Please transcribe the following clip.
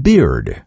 beard.